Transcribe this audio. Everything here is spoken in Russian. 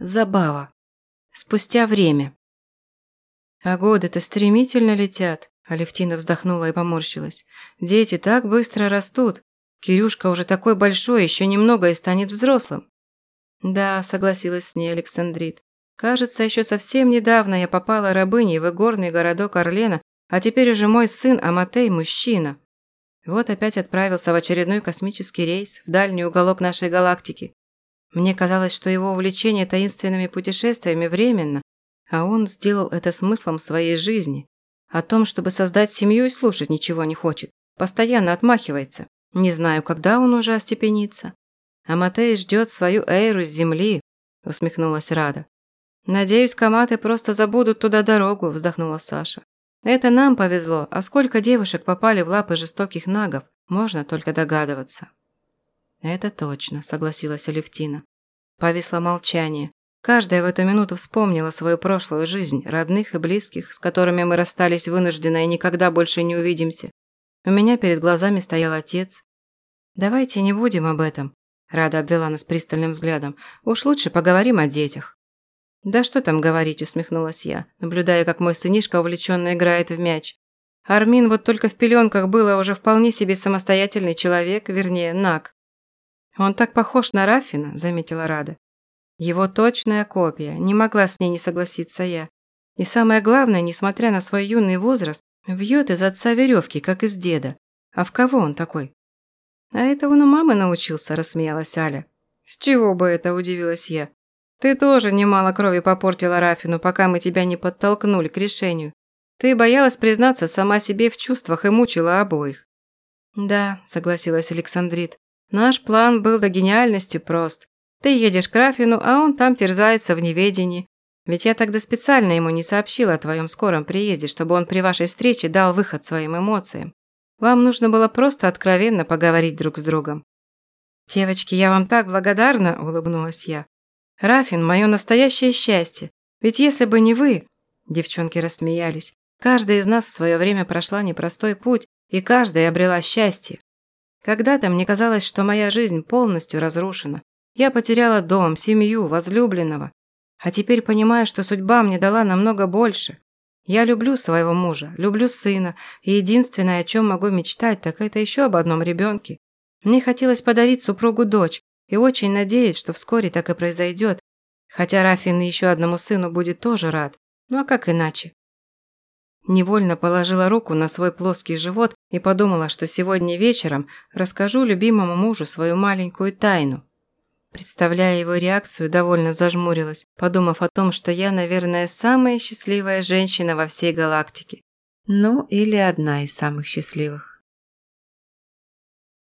Забава. Спустя время. А годы-то стремительно летят. Алевтина вздохнула и поморщилась. Дети так быстро растут. Кирюшка уже такой большой, еще немного и станет взрослым. Да, согласилась с ней Александрит. Кажется, еще совсем недавно я попала рабыней в игорный городок Орлена, а теперь уже мой сын Аматей – мужчина. Вот опять отправился в очередной космический рейс в дальний уголок нашей галактики. Мне казалось, что его увлечение таинственными путешествиями временно, а он сделал это смыслом своей жизни. О том, чтобы создать семью и слушать ничего не хочет. Постоянно отмахивается. Не знаю, когда он уже остепенится. А Матей ждет свою Эйру с земли, усмехнулась Рада. Надеюсь, коматы просто забудут туда дорогу, вздохнула Саша. Это нам повезло, а сколько девушек попали в лапы жестоких нагов, можно только догадываться. Это точно, согласилась Алевтина. Повисло молчание. Каждая в эту минуту вспомнила свою прошлую жизнь, родных и близких, с которыми мы расстались вынужденно и никогда больше не увидимся. У меня перед глазами стоял отец. «Давайте не будем об этом», – Рада обвела нас пристальным взглядом. «Уж лучше поговорим о детях». «Да что там говорить», – усмехнулась я, наблюдая, как мой сынишка увлеченно играет в мяч. Армин вот только в пеленках был, а уже вполне себе самостоятельный человек, вернее, наг. «Он так похож на Рафина», – заметила Рада. Его точная копия, не могла с ней не согласиться я. И самое главное, несмотря на свой юный возраст, вьет из отца веревки, как из деда. А в кого он такой? А это он у мамы научился, рассмеялась Аля. С чего бы это, удивилась я. Ты тоже немало крови попортила Рафину, пока мы тебя не подтолкнули к решению. Ты боялась признаться сама себе в чувствах и мучила обоих. Да, согласилась Александрит. Наш план был до гениальности прост. Ты едешь к Рафину, а он там терзается в неведении. Ведь я тогда специально ему не сообщила о твоем скором приезде, чтобы он при вашей встрече дал выход своим эмоциям. Вам нужно было просто откровенно поговорить друг с другом. «Девочки, я вам так благодарна», – улыбнулась я. «Рафин – мое настоящее счастье. Ведь если бы не вы...» Девчонки рассмеялись. Каждая из нас в свое время прошла непростой путь, и каждая обрела счастье. Когда-то мне казалось, что моя жизнь полностью разрушена, я потеряла дом, семью, возлюбленного. А теперь понимаю, что судьба мне дала намного больше. Я люблю своего мужа, люблю сына, и единственное, о чем могу мечтать, так это еще об одном ребенке. Мне хотелось подарить супругу дочь, и очень надеюсь, что вскоре так и произойдет. Хотя Рафин еще одному сыну будет тоже рад. Ну а как иначе? Невольно положила руку на свой плоский живот и подумала, что сегодня вечером расскажу любимому мужу свою маленькую тайну. Представляя его реакцию, довольно зажмурилась, подумав о том, что я, наверное, самая счастливая женщина во всей галактике. Ну, или одна из самых счастливых.